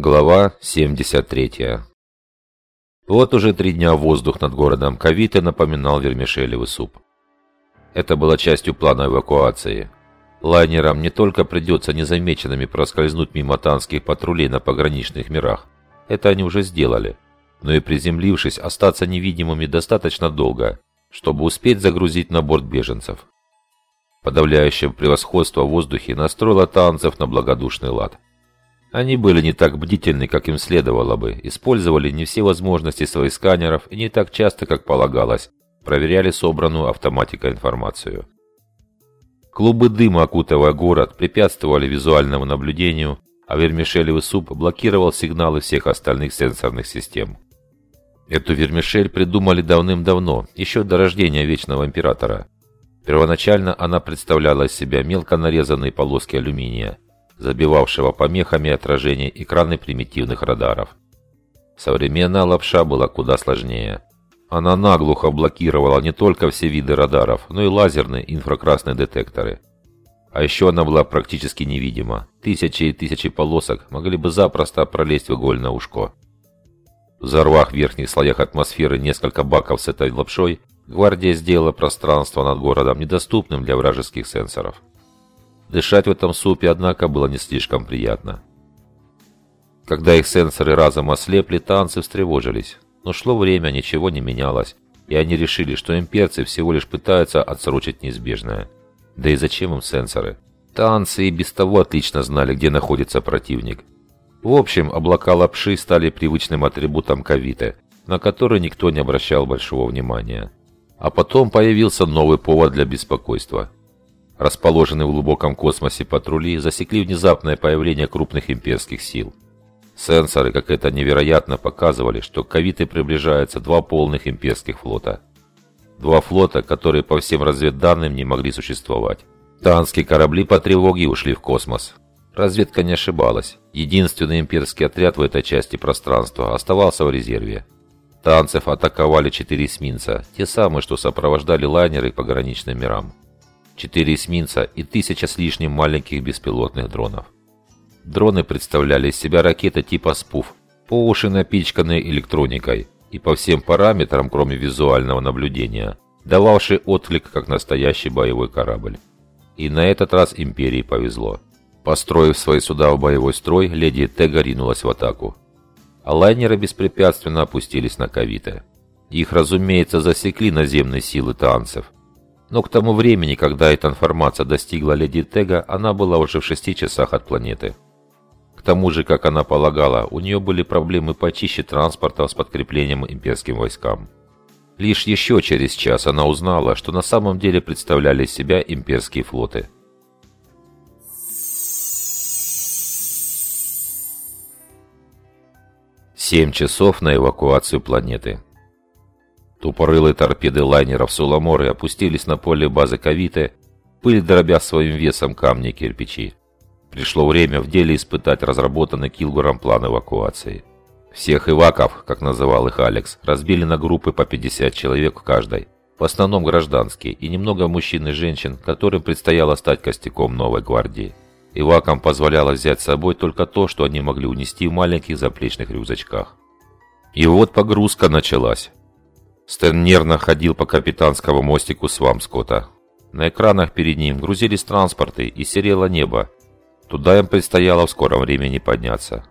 Глава 73 Вот уже три дня воздух над городом Кавиты напоминал вермишелевый суп. Это было частью плана эвакуации. Лайнерам не только придется незамеченными проскользнуть мимо танских патрулей на пограничных мирах, это они уже сделали, но и приземлившись, остаться невидимыми достаточно долго, чтобы успеть загрузить на борт беженцев. Подавляющее превосходство в воздухе настроило танцев на благодушный лад. Они были не так бдительны, как им следовало бы, использовали не все возможности своих сканеров и не так часто, как полагалось, проверяли собранную автоматикой информацию. Клубы дыма, окутывая город, препятствовали визуальному наблюдению, а вермишелевый суп блокировал сигналы всех остальных сенсорных систем. Эту вермишель придумали давным-давно, еще до рождения Вечного Императора. Первоначально она представляла из себя мелко нарезанные полоски алюминия, забивавшего помехами отражение экраны примитивных радаров. Современная лапша была куда сложнее. Она наглухо блокировала не только все виды радаров, но и лазерные инфракрасные детекторы. А еще она была практически невидима. Тысячи и тысячи полосок могли бы запросто пролезть в игольное ушко. Взорвав в верхних слоях атмосферы несколько баков с этой лапшой, гвардия сделала пространство над городом недоступным для вражеских сенсоров. Дышать в этом супе, однако, было не слишком приятно. Когда их сенсоры разом ослепли, танцы встревожились. Но шло время, ничего не менялось, и они решили, что имперцы всего лишь пытаются отсрочить неизбежное. Да и зачем им сенсоры? Танцы и без того отлично знали, где находится противник. В общем, облака лапши стали привычным атрибутом Кавиты, на который никто не обращал большого внимания. А потом появился новый повод для беспокойства – Расположенные в глубоком космосе патрули засекли внезапное появление крупных имперских сил. Сенсоры, как это невероятно, показывали, что к Кавиты приближаются два полных имперских флота. Два флота, которые по всем разведданным не могли существовать. Танские корабли по тревоге ушли в космос. Разведка не ошибалась. Единственный имперский отряд в этой части пространства оставался в резерве. Танцев атаковали четыре эсминца, те самые, что сопровождали лайнеры по граничным мирам четыре эсминца и тысяча с лишним маленьких беспилотных дронов. Дроны представляли из себя ракеты типа СПУФ, по уши напичканные электроникой и по всем параметрам, кроме визуального наблюдения, дававший отклик как настоящий боевой корабль. И на этот раз Империи повезло. Построив свои суда в боевой строй, леди Тега ринулась в атаку. А лайнеры беспрепятственно опустились на Кавиты. Их, разумеется, засекли наземные силы танцев, но к тому времени, когда эта информация достигла леди Тега, она была уже в шести часах от планеты. К тому же, как она полагала, у нее были проблемы почище транспорта с подкреплением имперским войскам. Лишь еще через час она узнала, что на самом деле представляли себя имперские флоты. Семь часов на эвакуацию планеты. Тупорылые торпеды лайнеров Суламоры опустились на поле базы Кавиты, пыль дробя своим весом камни и кирпичи. Пришло время в деле испытать разработанный Килгуром план эвакуации. Всех иваков, как называл их Алекс, разбили на группы по 50 человек в каждой. В основном гражданские и немного мужчин и женщин, которым предстояло стать костяком новой гвардии. Ивакам позволялось взять с собой только то, что они могли унести в маленьких заплечных рюкзачках. И вот погрузка началась. Стэн нервно ходил по капитанскому мостику Свамскота. На экранах перед ним грузились транспорты и серело небо. Туда им предстояло в скором времени подняться.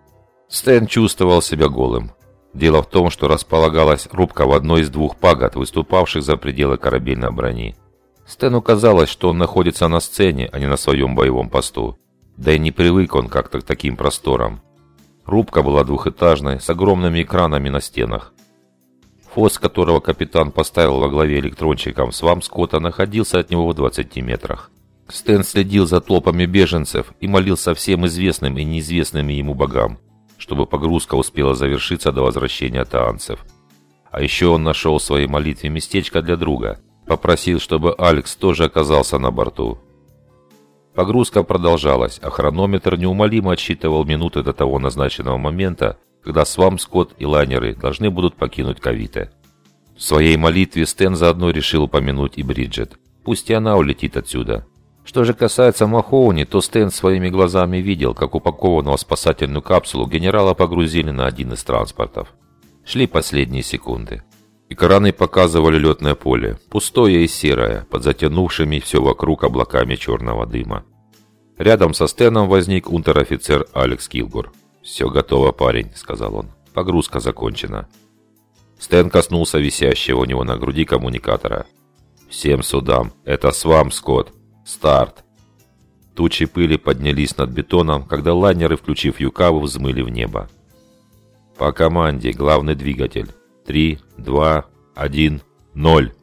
Стэн чувствовал себя голым. Дело в том, что располагалась рубка в одной из двух пагод, выступавших за пределы корабельной брони. Стэну казалось, что он находится на сцене, а не на своем боевом посту. Да и не привык он как-то к таким просторам. Рубка была двухэтажной, с огромными экранами на стенах. Фос, которого капитан поставил во главе электронщиком Свам Скотта, находился от него в 20 метрах. Стэн следил за толпами беженцев и молился всем известным и неизвестным ему богам, чтобы погрузка успела завершиться до возвращения таанцев. А еще он нашел в своей молитве местечко для друга, попросил, чтобы Алекс тоже оказался на борту. Погрузка продолжалась, а хронометр неумолимо отсчитывал минуты до того назначенного момента, когда Свам, Скотт и лайнеры должны будут покинуть Кавите. В своей молитве Стэн заодно решил упомянуть и Бриджит. Пусть и она улетит отсюда. Что же касается Махоуни, то Стэн своими глазами видел, как упакованного в спасательную капсулу генерала погрузили на один из транспортов. Шли последние секунды. Экраны показывали летное поле, пустое и серое, под затянувшими все вокруг облаками черного дыма. Рядом со Стэном возник унтер-офицер Алекс Килгур. «Все готово, парень», — сказал он. «Погрузка закончена». Стэн коснулся висящего у него на груди коммуникатора. «Всем судам. Это СВАМ, Скотт. Старт!» Тучи пыли поднялись над бетоном, когда лайнеры, включив Юкаву, взмыли в небо. По команде главный двигатель. Три, два, один, ноль.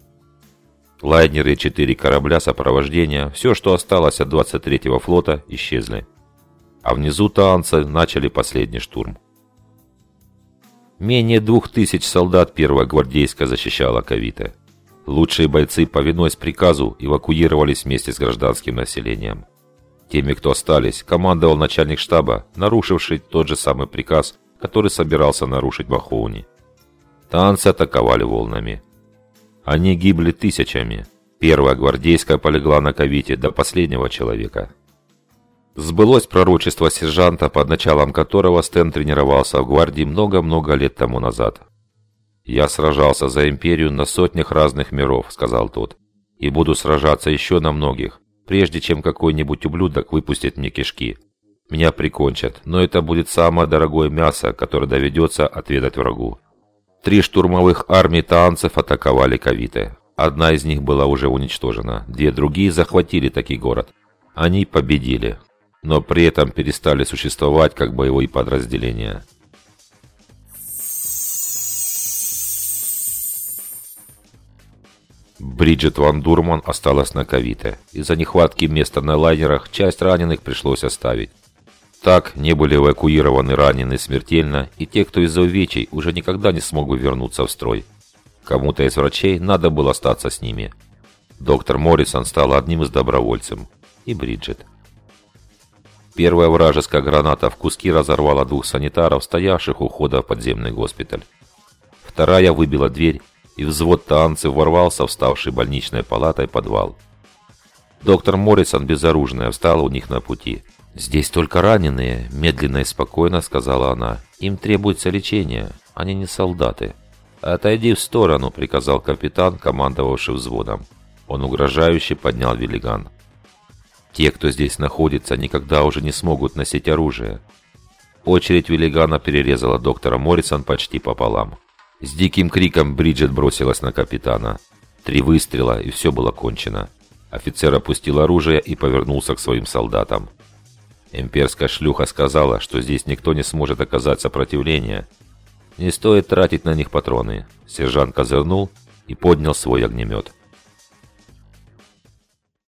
Лайнеры и четыре корабля сопровождения, все, что осталось от 23-го флота, исчезли. А внизу таанцы начали последний штурм. Менее двух тысяч солдат первая гвардейская защищала Кавита. Лучшие бойцы, повинуясь приказу, эвакуировались вместе с гражданским населением. Теми, кто остались, командовал начальник штаба, нарушивший тот же самый приказ, который собирался нарушить Бахоуни. Танцы атаковали волнами. Они гибли тысячами. Первая гвардейская полегла на Кавите до последнего человека. Сбылось пророчество сержанта, под началом которого Стэн тренировался в гвардии много-много лет тому назад. «Я сражался за империю на сотнях разных миров», — сказал тот. «И буду сражаться еще на многих, прежде чем какой-нибудь ублюдок выпустит мне кишки. Меня прикончат, но это будет самое дорогое мясо, которое доведется отведать врагу». Три штурмовых армии таанцев атаковали Кавиты. Одна из них была уже уничтожена, две другие захватили такой город. Они победили, но при этом перестали существовать как боевые подразделения. Бриджит Ван Дурман осталась на Кавите. Из-за нехватки места на лайнерах часть раненых пришлось оставить. Так не были эвакуированы раненые смертельно, и те, кто из-за увечий, уже никогда не смогут вернуться в строй. Кому-то из врачей надо было остаться с ними. Доктор Моррисон стал одним из добровольцев. И Бриджит. Первая вражеская граната в куски разорвала двух санитаров, стоявших у входа в подземный госпиталь. Вторая выбила дверь и взвод танцев ворвался в ставший больничной палатой подвал. Доктор Моррисон, безоружная, встала у них на пути. «Здесь только раненые», – медленно и спокойно сказала она. «Им требуется лечение, они не солдаты». «Отойди в сторону», – приказал капитан, командовавший взводом. Он угрожающе поднял велиган. «Те, кто здесь находится, никогда уже не смогут носить оружие». Очередь велигана перерезала доктора Моррисон почти пополам. С диким криком Бриджит бросилась на капитана. Три выстрела, и все было кончено. Офицер опустил оружие и повернулся к своим солдатам. Имперская шлюха сказала, что здесь никто не сможет оказать сопротивление. Не стоит тратить на них патроны. Сержант козырнул и поднял свой огнемет.